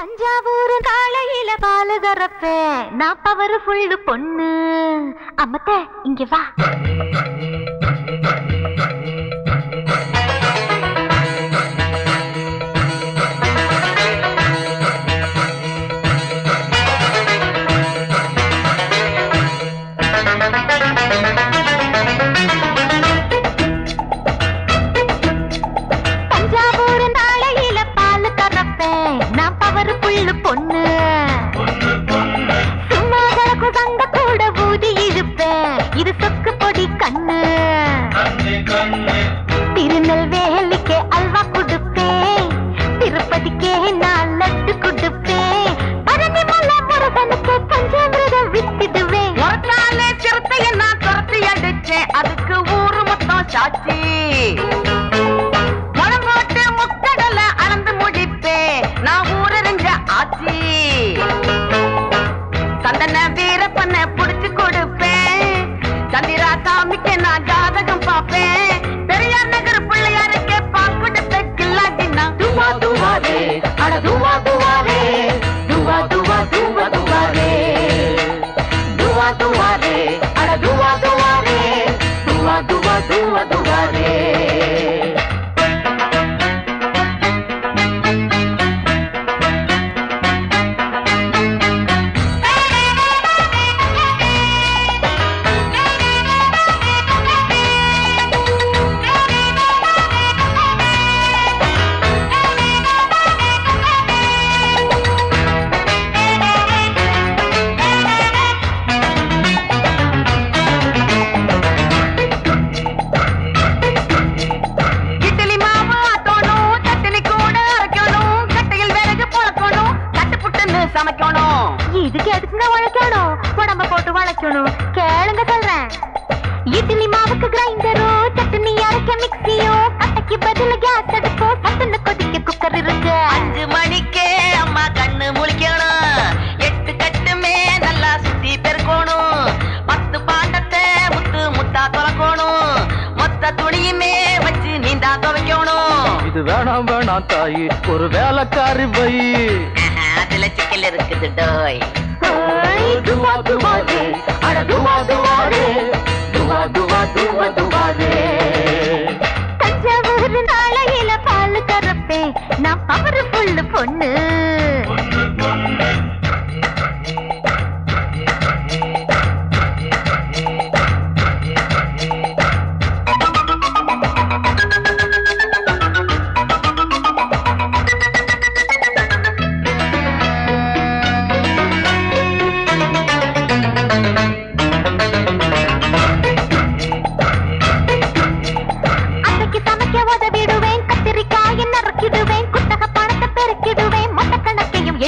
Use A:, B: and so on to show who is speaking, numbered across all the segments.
A: தஞ்சாவூர் காலையில பாலு கறப்ப. நான் power full பொண்ணு. அம்மத்த இங்க வா.
B: துரத்தி அதுக்கு ஊரு மொத்தம் சாட்சி முழங்கோட்டு முக்கடலை அளந்து முடிப்பேன் நான் ஊரறிஞ்ச ஆட்சி சந்தன வீரப்பண்ண புடிச்சு கொடுப்பேன் சந்திரா சாமிக்கு நான் ஜாதகம் பார்ப்பேன்.
A: இதுக்கு எதுக்குங்க உழைக்கணும்? உடம்ப போட்டு வளைக்கணும் கேளுங்க சொல்றேன். இட்லி மாவுக்கு கிரைண்டரோ சட்னி அரைக்க மிக்சியோ கட்டைக்கு பதில் கேஸ் அடுப்போ சட்டுன்னு கொதிக்க குக்கர் இருக்கு.
B: அஞ்சு மணிக்கே அம்மா கண்ணு முழிக்கணும். எட்டு கட்டுமே நல்லா சுத்தி பெருக்கணும். பத்து பாண்டத்தை முத்து முத்தா தொலைக்கணும் மொத்த துணியுமே வச்சு நீந்தா துவைக்கணும்.
C: இது வேணாம் வேணாம் தாயி. ஒரு வேலைக்காரி வை.
B: ஆஹா, அதுல சிக்கல் இருக்குது டோய்.
A: ஓய்,
C: துவா துவாரே அட துவா துவாரே துவா துவா துவா துவாரே.
A: Thanjavur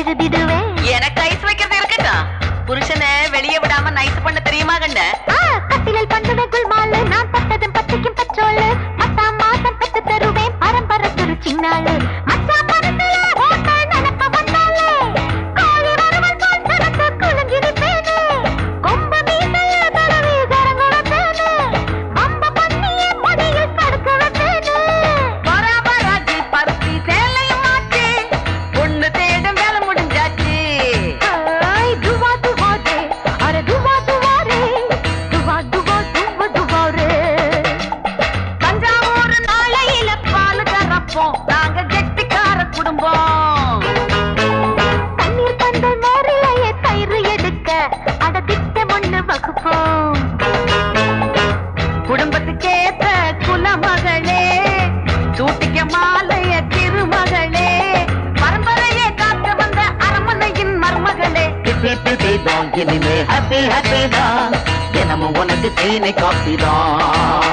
B: it be the way குடும்பம்.
A: தண்ணீர் பந்தல் மோரிலேயே தயிர் எடுக்க அட திட்டம் ஒண்ணு வகுப்போம்.
B: குடும்பத்துக்கேத்த குலமகளே சூட்டிக்க மாலைய திருமகளே பரம்பரையே காக்க வந்த அரண்மனையின் மருமகளே.
C: இனிமே ஹாப்பி ஹாப்பி தான் தினமும் உனக்கு தேனை காப்பி தான்.